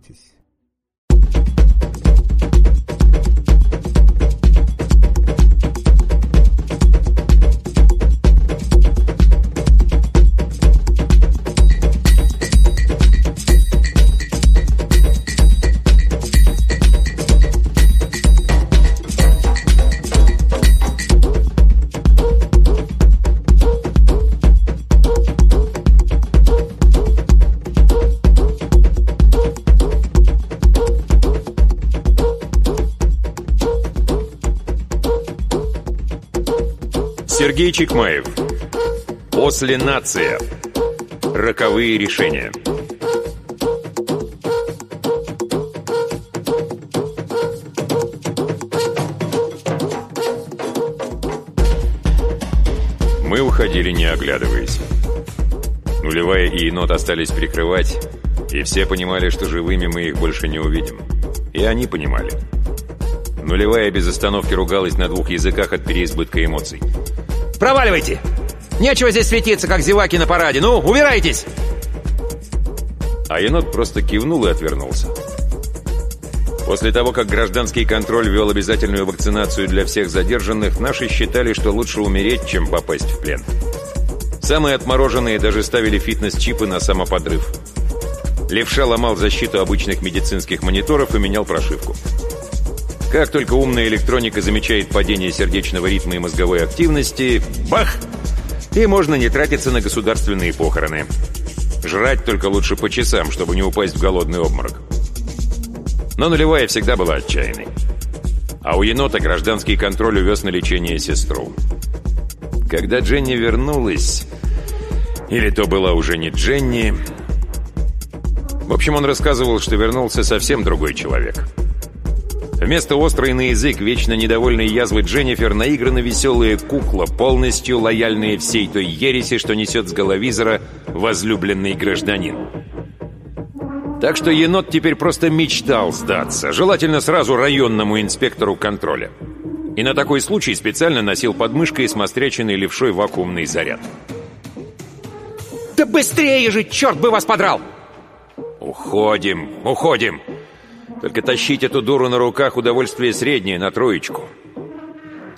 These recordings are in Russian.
practice Сергей Чекмаев. После нация. Роковые решения. Мы уходили, не оглядываясь. Нулевая и енот остались прикрывать, и все понимали, что живыми мы их больше не увидим. И они понимали. Нулевая без остановки ругалась на двух языках от переизбытка эмоций. Проваливайте! Нечего здесь светиться, как зеваки на параде. Ну, убирайтесь!» А енот просто кивнул и отвернулся. После того, как гражданский контроль ввел обязательную вакцинацию для всех задержанных, наши считали, что лучше умереть, чем попасть в плен. Самые отмороженные даже ставили фитнес-чипы на самоподрыв. Левша ломал защиту обычных медицинских мониторов и менял прошивку. Как только умная электроника замечает падение сердечного ритма и мозговой активности, бах! И можно не тратиться на государственные похороны. Жрать только лучше по часам, чтобы не упасть в голодный обморок. Но нулевая всегда была отчаянной. А у енота гражданский контроль увез на лечение сестру. Когда Дженни вернулась... Или то была уже не Дженни... В общем, он рассказывал, что вернулся совсем другой человек. Вместо острой на язык, вечно недовольной язвы Дженнифер, наигранно веселая кукла, полностью лояльная всей той ереси, что несет с головизора возлюбленный гражданин. Так что енот теперь просто мечтал сдаться, желательно сразу районному инспектору контроля. И на такой случай специально носил под мышкой смостряченный левшой вакуумный заряд. «Да быстрее же, черт бы вас подрал!» «Уходим, уходим!» Только тащить эту дуру на руках удовольствие среднее, на троечку.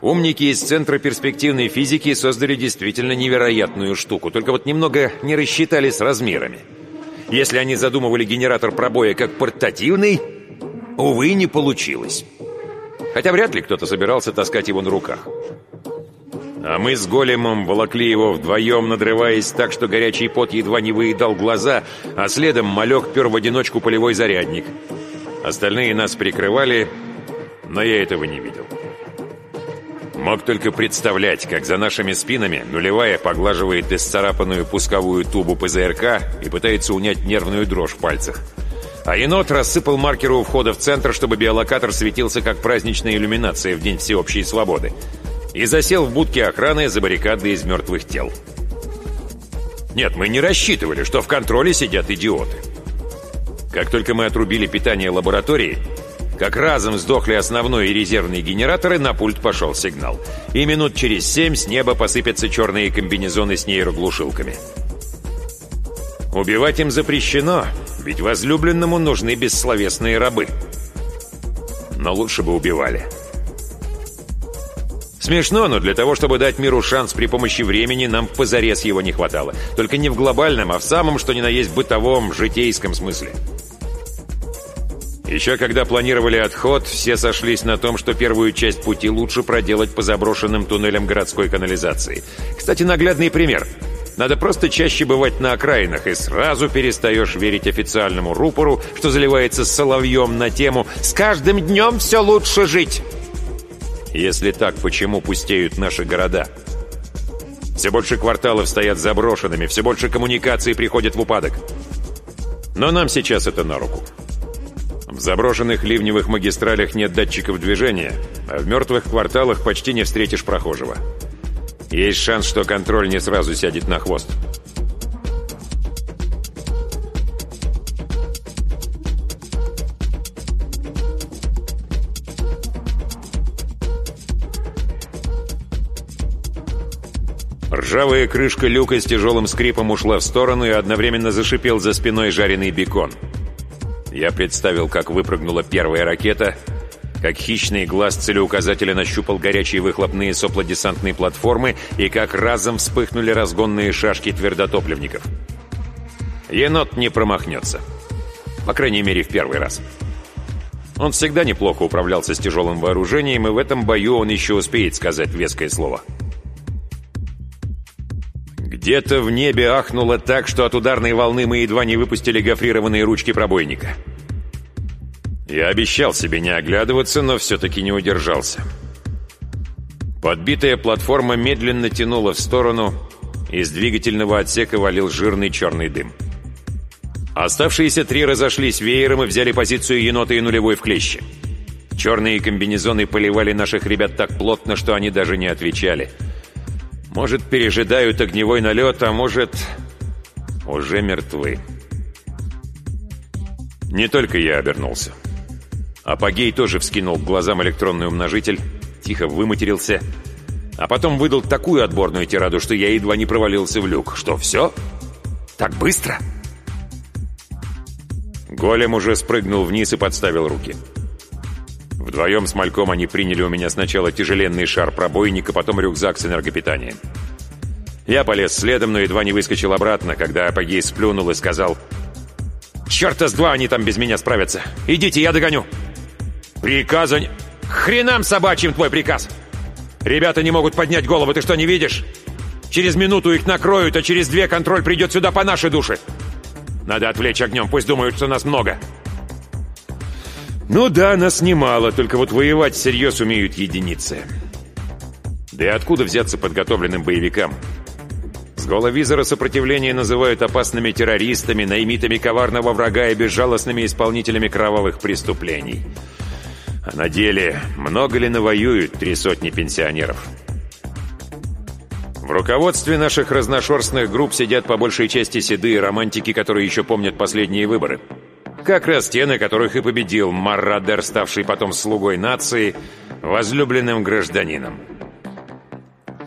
Умники из Центра перспективной физики создали действительно невероятную штуку, только вот немного не рассчитали с размерами. Если они задумывали генератор пробоя как портативный, увы, не получилось. Хотя вряд ли кто-то собирался таскать его на руках. А мы с големом волокли его вдвоем, надрываясь так, что горячий пот едва не выедал глаза, а следом малек пер в одиночку полевой зарядник — Остальные нас прикрывали, но я этого не видел. Мог только представлять, как за нашими спинами нулевая поглаживает исцарапанную пусковую тубу ПЗРК и пытается унять нервную дрожь в пальцах. А енот рассыпал маркеры у входа в центр, чтобы биолокатор светился как праздничная иллюминация в День всеобщей свободы. И засел в будке охраны за баррикады из мертвых тел. Нет, мы не рассчитывали, что в контроле сидят идиоты. Как только мы отрубили питание лаборатории, как разом сдохли основной и резервные генераторы, на пульт пошел сигнал. И минут через семь с неба посыпятся черные комбинезоны с нейроглушилками. Убивать им запрещено, ведь возлюбленному нужны бессловесные рабы. Но лучше бы убивали. Смешно, но для того, чтобы дать миру шанс при помощи времени, нам позарез его не хватало. Только не в глобальном, а в самом, что ни на есть, бытовом, житейском смысле. Еще когда планировали отход, все сошлись на том, что первую часть пути лучше проделать по заброшенным туннелям городской канализации. Кстати, наглядный пример. Надо просто чаще бывать на окраинах, и сразу перестаешь верить официальному рупору, что заливается соловьем на тему «С каждым днем все лучше жить». Если так, почему пустеют наши города? Все больше кварталов стоят заброшенными, все больше коммуникаций приходят в упадок. Но нам сейчас это на руку. В заброшенных ливневых магистралях нет датчиков движения, а в мертвых кварталах почти не встретишь прохожего. Есть шанс, что контроль не сразу сядет на хвост. Ржавая крышка люка с тяжелым скрипом ушла в сторону и одновременно зашипел за спиной жареный бекон. Я представил, как выпрыгнула первая ракета, как хищный глаз целеуказателя нащупал горячие выхлопные соплодесантные платформы и как разом вспыхнули разгонные шашки твердотопливников. Енот не промахнется. По крайней мере, в первый раз. Он всегда неплохо управлялся с тяжелым вооружением, и в этом бою он еще успеет сказать веское слово. Где-то в небе ахнуло так, что от ударной волны мы едва не выпустили гофрированные ручки пробойника. Я обещал себе не оглядываться, но все-таки не удержался. Подбитая платформа медленно тянула в сторону, из двигательного отсека валил жирный черный дым. Оставшиеся три разошлись веером и взяли позицию енота и нулевой в клеще. Черные комбинезоны поливали наших ребят так плотно, что они даже не отвечали. Может, пережидают огневой налет, а может, уже мертвы. Не только я обернулся. Апогей тоже вскинул к глазам электронный умножитель, тихо выматерился, а потом выдал такую отборную тираду, что я едва не провалился в люк. Что, все? Так быстро? — Голем уже спрыгнул вниз и подставил руки. Вдвоем с Мальком они приняли у меня сначала тяжеленный шар пробойника, потом рюкзак с энергопитанием. Я полез следом, но едва не выскочил обратно, когда Апогей сплюнул и сказал «Черта с два они там без меня справятся! Идите, я догоню!» «Приказа. Хренам собачьим твой приказ! Ребята не могут поднять голову, ты что, не видишь? Через минуту их накроют, а через две контроль придет сюда по нашей душе!» Надо отвлечь огнем, пусть думают, что нас много. Ну да, нас немало, только вот воевать всерьез умеют единицы. Да и откуда взяться подготовленным боевикам? С головизора сопротивление называют опасными террористами, наймитами коварного врага и безжалостными исполнителями кровавых преступлений. А на деле много ли навоюют три сотни пенсионеров? В руководстве наших разношерстных групп сидят по большей части седые романтики, которые еще помнят последние выборы. Как раз те, на которых и победил Маррадер, ставший потом слугой нации, возлюбленным гражданином.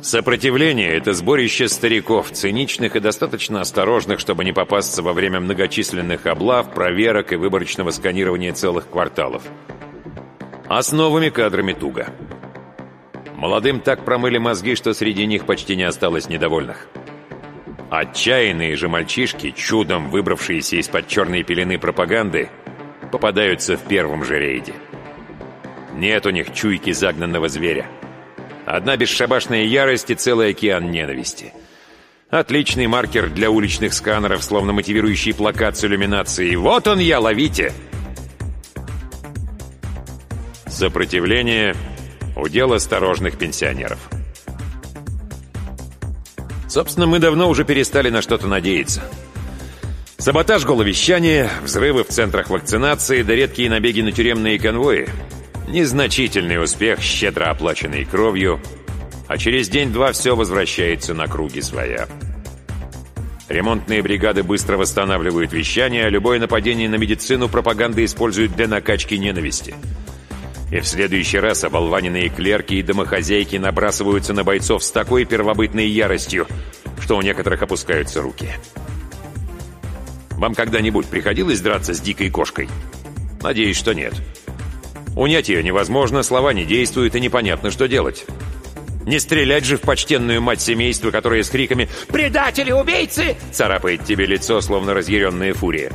Сопротивление — это сборище стариков, циничных и достаточно осторожных, чтобы не попасться во время многочисленных облав, проверок и выборочного сканирования целых кварталов. А с новыми кадрами туго. Молодым так промыли мозги, что среди них почти не осталось недовольных. Отчаянные же мальчишки, чудом выбравшиеся из-под черной пелены пропаганды, попадаются в первом же рейде. Нет у них чуйки загнанного зверя. Одна бесшабашная ярость и целый океан ненависти. Отличный маркер для уличных сканеров, словно мотивирующий плакат с иллюминацией. «Вот он я, ловите!» Сопротивление Удел осторожных пенсионеров. Собственно, мы давно уже перестали на что-то надеяться. Саботаж головещания, взрывы в центрах вакцинации, да редкие набеги на тюремные конвои. Незначительный успех, щедро оплаченный кровью, а через день-два все возвращается на круги своя. Ремонтные бригады быстро восстанавливают вещание, а любое нападение на медицину пропаганда использует для накачки ненависти – и в следующий раз оболваненные клерки и домохозяйки набрасываются на бойцов с такой первобытной яростью, что у некоторых опускаются руки. Вам когда-нибудь приходилось драться с дикой кошкой? Надеюсь, что нет. Унять ее невозможно, слова не действуют и непонятно, что делать. Не стрелять же в почтенную мать семейства, которая с криками «Предатели, убийцы!» царапает тебе лицо, словно разъяренная фурия.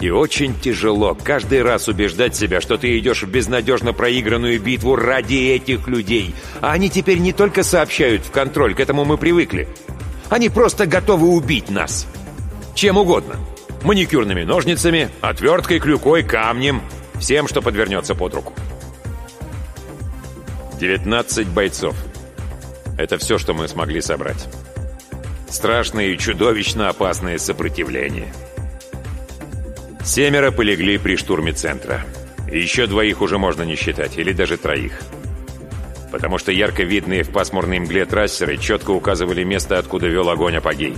И очень тяжело каждый раз убеждать себя, что ты идешь в безнадежно проигранную битву ради этих людей. А они теперь не только сообщают в контроль, к этому мы привыкли. Они просто готовы убить нас. Чем угодно. Маникюрными ножницами, отверткой, клюкой, камнем. Всем, что подвернется под руку. 19 бойцов. Это все, что мы смогли собрать. Страшное и чудовищно опасное сопротивление. Семеро полегли при штурме центра. Еще двоих уже можно не считать, или даже троих. Потому что ярко видные в пасмурной мгле трассеры четко указывали место, откуда вел огонь апогей.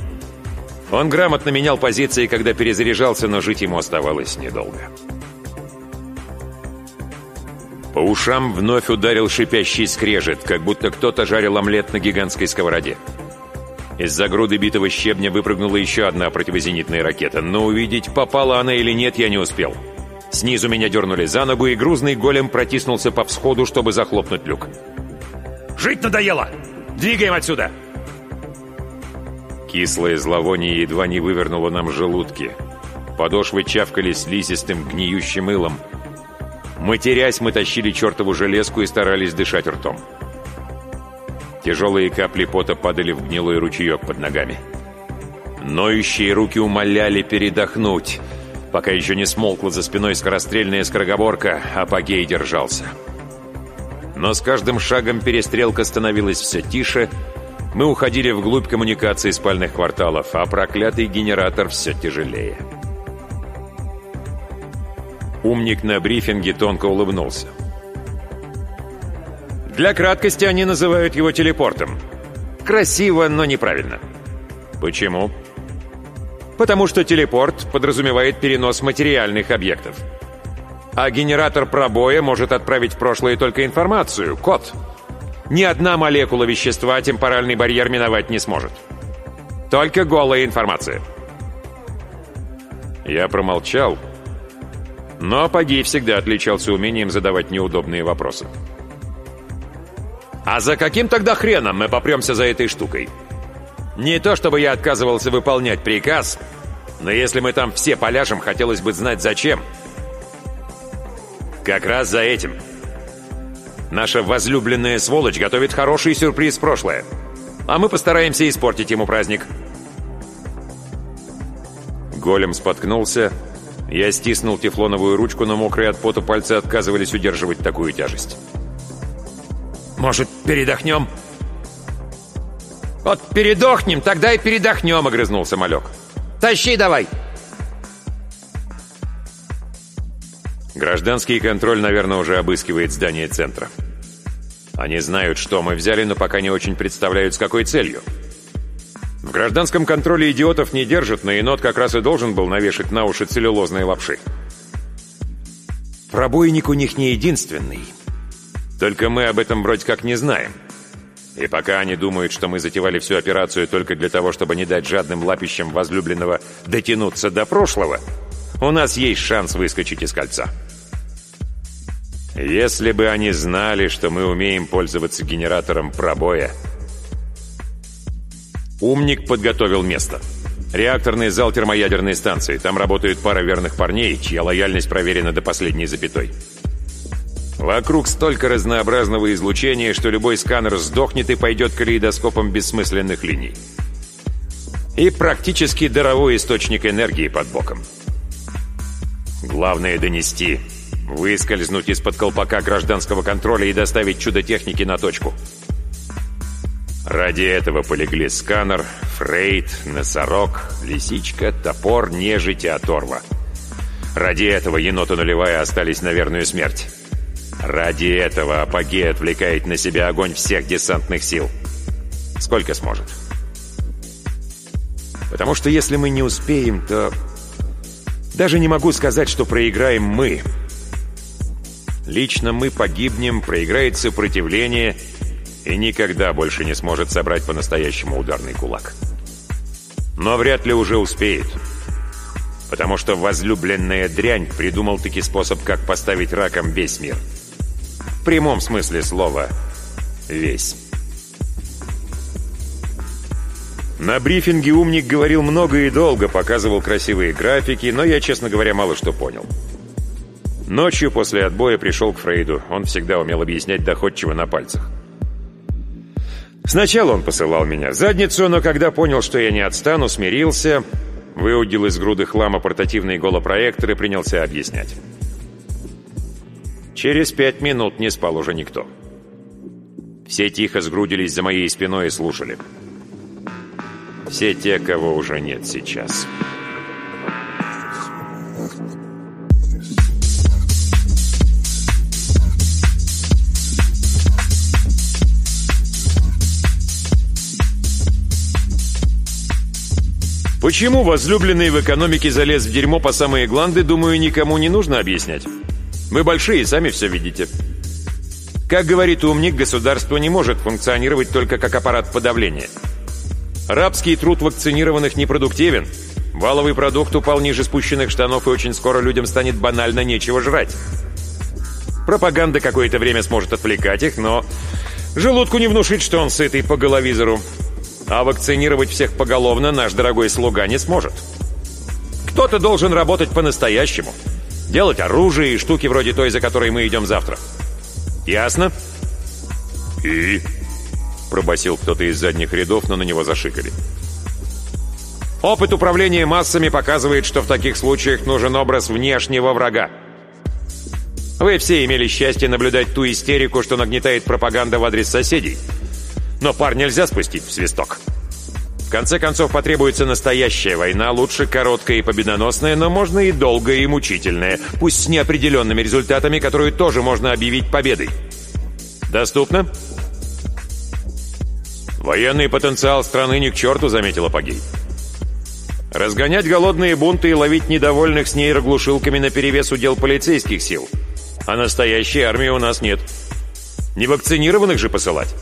Он грамотно менял позиции, когда перезаряжался, но жить ему оставалось недолго. По ушам вновь ударил шипящий скрежет, как будто кто-то жарил омлет на гигантской сковороде. Из-за груды битого щебня выпрыгнула еще одна противозенитная ракета, но увидеть, попала она или нет, я не успел. Снизу меня дернули за ногу, и грузный голем протиснулся по всходу, чтобы захлопнуть люк. «Жить надоело! Двигаем отсюда!» Кислое зловоние едва не вывернуло нам желудки. Подошвы чавкали слизистым, гниющим илом. Матерясь, мы тащили чертову железку и старались дышать ртом. Тяжелые капли пота падали в гнилой ручеек под ногами. Ноющие руки умоляли передохнуть, пока еще не смолкла за спиной скорострельная скороговорка, а Пагей держался. Но с каждым шагом перестрелка становилась все тише, мы уходили вглубь коммуникации спальных кварталов, а проклятый генератор все тяжелее. Умник на брифинге тонко улыбнулся. Для краткости они называют его телепортом. Красиво, но неправильно. Почему? Потому что телепорт подразумевает перенос материальных объектов. А генератор пробоя может отправить в прошлое только информацию, код. Ни одна молекула вещества темпоральный барьер миновать не сможет. Только голая информация. Я промолчал, но Апогей всегда отличался умением задавать неудобные вопросы. А за каким тогда хреном мы попремся за этой штукой? Не то чтобы я отказывался выполнять приказ, но если мы там все поляжем, хотелось бы знать зачем. Как раз за этим. Наша возлюбленная сволочь готовит хороший сюрприз прошлое. А мы постараемся испортить ему праздник. Голем споткнулся. Я стиснул тефлоновую ручку, но мокрые от пота пальцы отказывались удерживать такую тяжесть. «Может, передохнем?» «Вот передохнем, тогда и передохнем», — огрызнулся малек. «Тащи давай!» Гражданский контроль, наверное, уже обыскивает здание центра. Они знают, что мы взяли, но пока не очень представляют, с какой целью. В гражданском контроле идиотов не держат, но енот как раз и должен был навешать на уши целлюлозные лапши. Пробойник у них не единственный. Только мы об этом вроде как не знаем. И пока они думают, что мы затевали всю операцию только для того, чтобы не дать жадным лапищам возлюбленного дотянуться до прошлого, у нас есть шанс выскочить из кольца. Если бы они знали, что мы умеем пользоваться генератором пробоя... Умник подготовил место. Реакторный зал термоядерной станции. Там работают пара верных парней, чья лояльность проверена до последней запятой. Вокруг столько разнообразного излучения, что любой сканер сдохнет и пойдет калейдоскопом бессмысленных линий. И практически даровой источник энергии под боком. Главное донести, выскользнуть из-под колпака гражданского контроля и доставить чудо техники на точку. Ради этого полегли сканер, фрейд, носорог, лисичка, топор, нежить и оторва. Ради этого енота нулевая остались на верную смерть. Ради этого апогей отвлекает на себя огонь всех десантных сил. Сколько сможет. Потому что если мы не успеем, то... Даже не могу сказать, что проиграем мы. Лично мы погибнем, проиграет сопротивление и никогда больше не сможет собрать по-настоящему ударный кулак. Но вряд ли уже успеет. Потому что возлюбленная дрянь придумал-таки способ, как поставить раком весь мир. — в прямом смысле слова «весь». На брифинге умник говорил много и долго, показывал красивые графики, но я, честно говоря, мало что понял. Ночью после отбоя пришел к Фрейду. Он всегда умел объяснять доходчиво на пальцах. Сначала он посылал меня задницу, но когда понял, что я не отстану, смирился, выудил из груды хлама портативный голопроектор и принялся объяснять. Через пять минут не спал уже никто. Все тихо сгрудились за моей спиной и слушали. Все те, кого уже нет сейчас. Почему возлюбленный в экономике залез в дерьмо по самые гланды, думаю, никому не нужно объяснять. Вы большие, сами все видите. Как говорит умник, государство не может функционировать только как аппарат подавления. Рабский труд вакцинированных непродуктивен. Валовый продукт упал ниже спущенных штанов, и очень скоро людям станет банально нечего жрать. Пропаганда какое-то время сможет отвлекать их, но желудку не внушить, что он сытый по головизору. А вакцинировать всех поголовно наш дорогой слуга не сможет. Кто-то должен работать по-настоящему. Делать оружие и штуки вроде той, за которой мы идем завтра. Ясно? И... Пробасил кто-то из задних рядов, но на него зашикали. Опыт управления массами показывает, что в таких случаях нужен образ внешнего врага. Вы все имели счастье наблюдать ту истерику, что нагнетает пропаганда в адрес соседей. Но пар нельзя спустить в свисток. Конце концов, потребуется настоящая война, лучше короткая и победоносная, но можно и долгая и мучительная, пусть с неопределенными результатами, которую тоже можно объявить победой. Доступно? Военный потенциал страны ни к черту, заметила Пагей. Разгонять голодные бунты и ловить недовольных с нейроглушилками наперевес удел полицейских сил. А настоящей армии у нас нет. Не вакцинированных же посылать.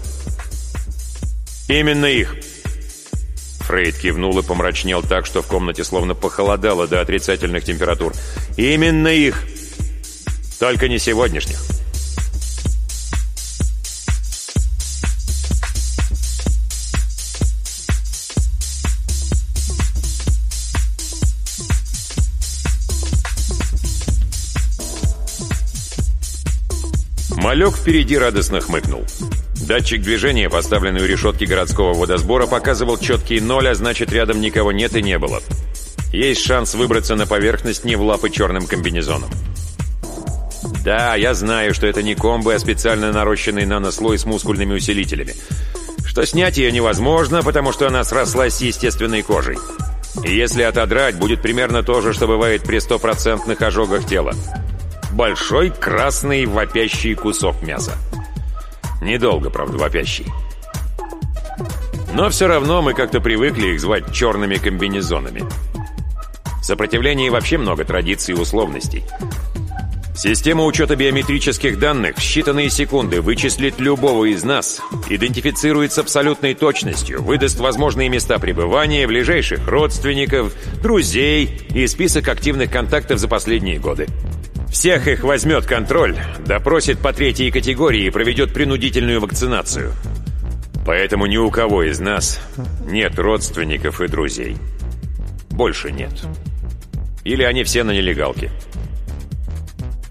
Именно их. Фрейд кивнул и помрачнел так, что в комнате словно похолодало до отрицательных температур. Именно их. Только не сегодняшних. Малек впереди радостно хмыкнул. Датчик движения, поставленный у решетки городского водосбора, показывал четкий ноль, а значит, рядом никого нет и не было. Есть шанс выбраться на поверхность не в лапы черным комбинезоном. Да, я знаю, что это не комбы, а специально нарощенный нанослой с мускульными усилителями. Что снять ее невозможно, потому что она срослась с естественной кожей. И если отодрать, будет примерно то же, что бывает при стопроцентных ожогах тела. Большой красный вопящий кусок мяса. Недолго, правда, вопящий. Но все равно мы как-то привыкли их звать черными комбинезонами. В сопротивлении вообще много традиций и условностей. Система учета биометрических данных в считанные секунды вычислит любого из нас, идентифицирует с абсолютной точностью, выдаст возможные места пребывания, ближайших родственников, друзей и список активных контактов за последние годы. Всех их возьмет контроль, допросит по третьей категории и проведет принудительную вакцинацию. Поэтому ни у кого из нас нет родственников и друзей. Больше нет. Или они все на нелегалке.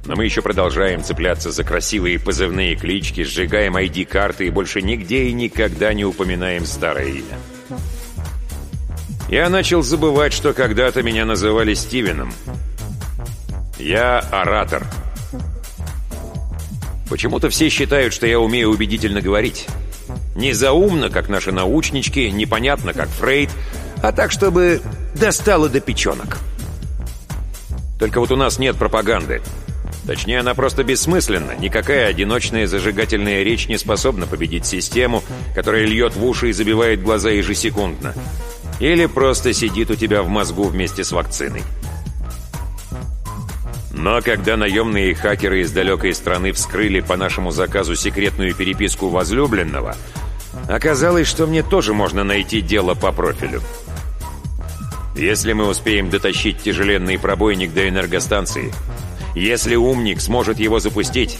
Но мы еще продолжаем цепляться за красивые позывные клички, сжигаем ID-карты и больше нигде и никогда не упоминаем старое имя. Я начал забывать, что когда-то меня называли Стивеном. Я оратор. Почему-то все считают, что я умею убедительно говорить. Не заумно, как наши научнички, непонятно, как Фрейд, а так, чтобы достало до печенок. Только вот у нас нет пропаганды. Точнее, она просто бессмысленна. Никакая одиночная зажигательная речь не способна победить систему, которая льет в уши и забивает глаза ежесекундно. Или просто сидит у тебя в мозгу вместе с вакциной. Но когда наемные хакеры из далекой страны вскрыли по нашему заказу секретную переписку возлюбленного, оказалось, что мне тоже можно найти дело по профилю. Если мы успеем дотащить тяжеленный пробойник до энергостанции, если умник сможет его запустить,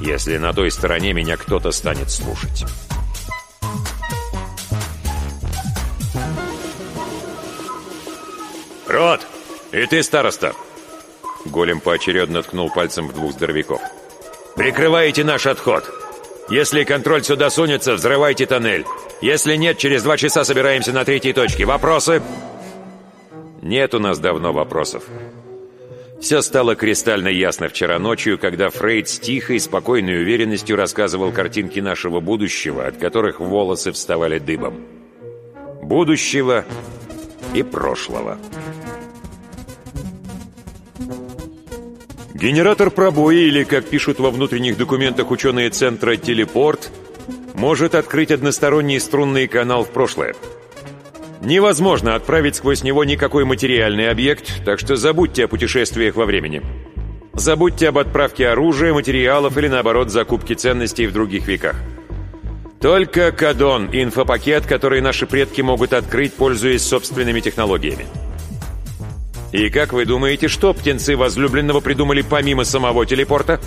если на той стороне меня кто-то станет слушать. «Рот! И ты, староста!» Голем поочередно ткнул пальцем в двух здоровяков. «Прикрывайте наш отход! Если контроль сюда сунется, взрывайте тоннель! Если нет, через два часа собираемся на третьей точке. Вопросы?» «Нет у нас давно вопросов. Все стало кристально ясно вчера ночью, когда Фрейд с тихой, спокойной уверенностью рассказывал картинки нашего будущего, от которых волосы вставали дыбом. Будущего и прошлого. Генератор пробоя, или, как пишут во внутренних документах ученые центра «Телепорт», может открыть односторонний струнный канал в прошлое. Невозможно отправить сквозь него никакой материальный объект, так что забудьте о путешествиях во времени. Забудьте об отправке оружия, материалов или, наоборот, закупке ценностей в других веках. Только Кадон — инфопакет, который наши предки могут открыть, пользуясь собственными технологиями. И как вы думаете, что птенцы возлюбленного придумали помимо самого телепорта?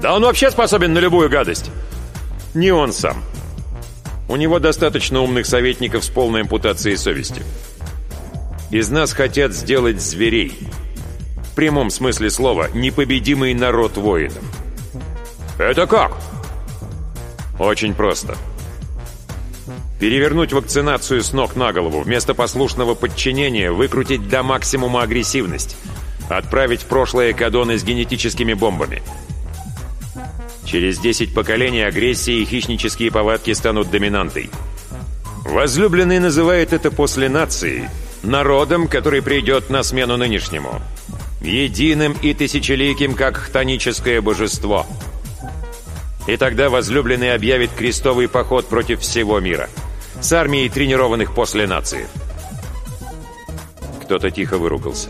Да он вообще способен на любую гадость. Не он сам. У него достаточно умных советников с полной ампутацией совести. Из нас хотят сделать зверей. В прямом смысле слова, непобедимый народ воинов. Это как? Очень просто. Перевернуть вакцинацию с ног на голову, вместо послушного подчинения выкрутить до максимума агрессивность, отправить в прошлое кадоны с генетическими бомбами. Через 10 поколений агрессия и хищнические повадки станут доминантой. Возлюбленный называет это после нации, народом, который придет на смену нынешнему. Единым и тысячеликим, как хтоническое божество – и тогда возлюбленный объявит крестовый поход против всего мира. С армией тренированных после нации. Кто-то тихо выругался.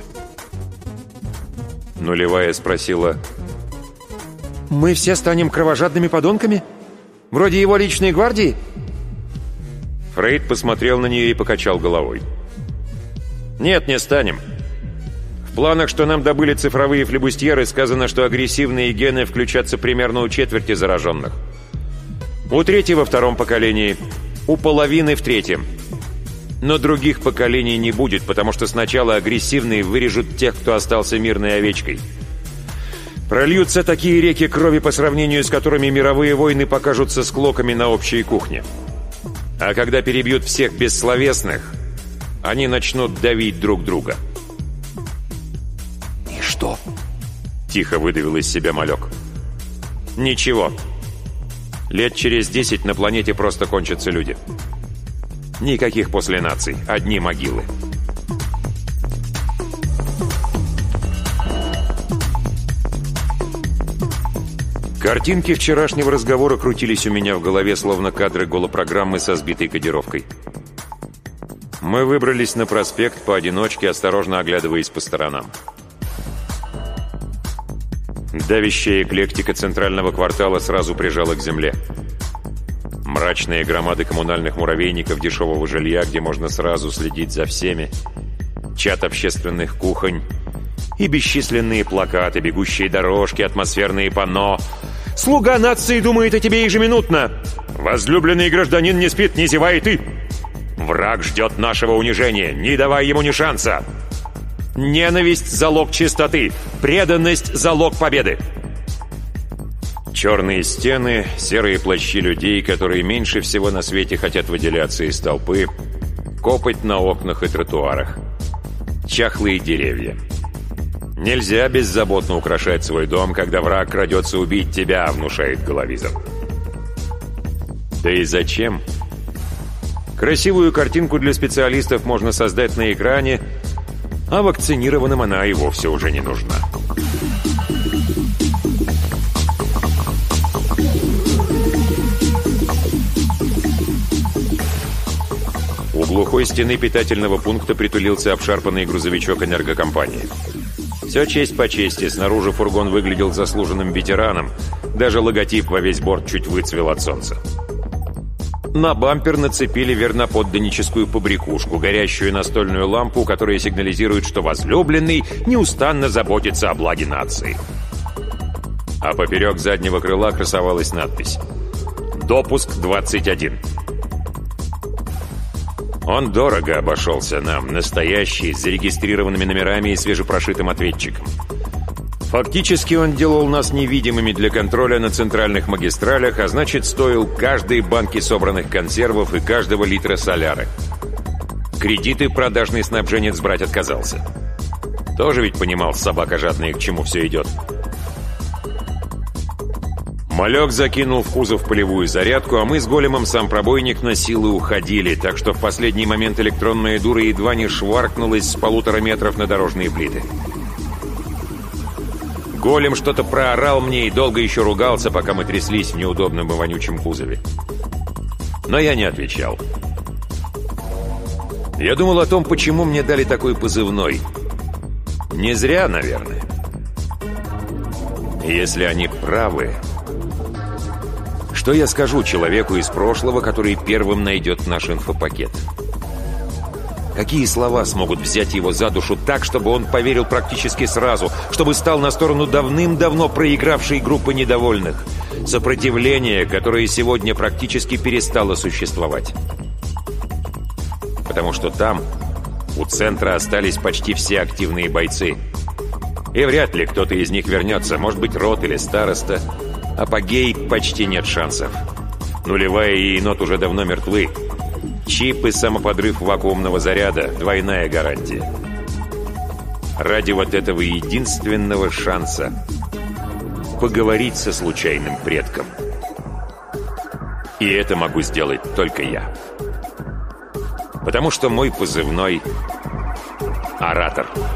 Нулевая спросила... «Мы все станем кровожадными подонками? Вроде его личной гвардии?» Фрейд посмотрел на нее и покачал головой. «Нет, не станем планах, что нам добыли цифровые флебустьеры, сказано, что агрессивные гены включатся примерно у четверти зараженных. У третьего втором поколении, у половины в третьем. Но других поколений не будет, потому что сначала агрессивные вырежут тех, кто остался мирной овечкой. Прольются такие реки крови, по сравнению с которыми мировые войны покажутся склоками на общей кухне. А когда перебьют всех бессловесных, они начнут давить друг друга что?» Тихо выдавил из себя малек. «Ничего. Лет через десять на планете просто кончатся люди. Никаких после наций, одни могилы». Картинки вчерашнего разговора крутились у меня в голове, словно кадры голопрограммы со сбитой кодировкой. Мы выбрались на проспект поодиночке, осторожно оглядываясь по сторонам. Давящая эклектика центрального квартала сразу прижала к земле. Мрачные громады коммунальных муравейников дешевого жилья, где можно сразу следить за всеми, чат общественных кухонь и бесчисленные плакаты, бегущие дорожки, атмосферные панно. «Слуга нации думает о тебе ежеминутно! Возлюбленный гражданин не спит, не зевает и...» «Враг ждет нашего унижения, не давай ему ни шанса!» Ненависть – залог чистоты. Преданность – залог победы. Черные стены, серые плащи людей, которые меньше всего на свете хотят выделяться из толпы, копоть на окнах и тротуарах, чахлые деревья. Нельзя беззаботно украшать свой дом, когда враг крадется убить тебя, внушает головизор. Да и зачем? Красивую картинку для специалистов можно создать на экране – а вакцинированным она и вовсе уже не нужна. У глухой стены питательного пункта притулился обшарпанный грузовичок энергокомпании. Все честь по чести, снаружи фургон выглядел заслуженным ветераном, даже логотип во весь борт чуть выцвел от солнца. На бампер нацепили верноподданническую побрякушку, горящую настольную лампу, которая сигнализирует, что возлюбленный неустанно заботится о благе нации. А поперек заднего крыла красовалась надпись «Допуск 21». Он дорого обошелся нам, настоящий, с зарегистрированными номерами и свежепрошитым ответчиком. Фактически он делал нас невидимыми для контроля на центральных магистралях, а значит, стоил каждой банки собранных консервов и каждого литра соляры. Кредиты продажный снабженец брать отказался. Тоже ведь понимал, собака жадная, к чему все идет. Малек закинул в кузов полевую зарядку, а мы с големом сам пробойник на силы уходили, так что в последний момент электронная дура едва не шваркнулась с полутора метров на дорожные плиты. Голем что-то проорал мне и долго еще ругался, пока мы тряслись в неудобном и вонючем кузове. Но я не отвечал. Я думал о том, почему мне дали такой позывной. Не зря, наверное. Если они правы, Что я скажу человеку из прошлого, который первым найдет наш инфопакет? Какие слова смогут взять его за душу так, чтобы он поверил практически сразу, чтобы стал на сторону давным-давно проигравшей группы недовольных? Сопротивление, которое сегодня практически перестало существовать. Потому что там, у центра, остались почти все активные бойцы. И вряд ли кто-то из них вернется, может быть, рот или староста. Апогей почти нет шансов. Нулевая и енот уже давно мертвы. Чип и самоподрыв вакуумного заряда – двойная гарантия. Ради вот этого единственного шанса поговорить со случайным предком. И это могу сделать только я. Потому что мой позывной – оратор. «Оратор».